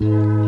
Bye.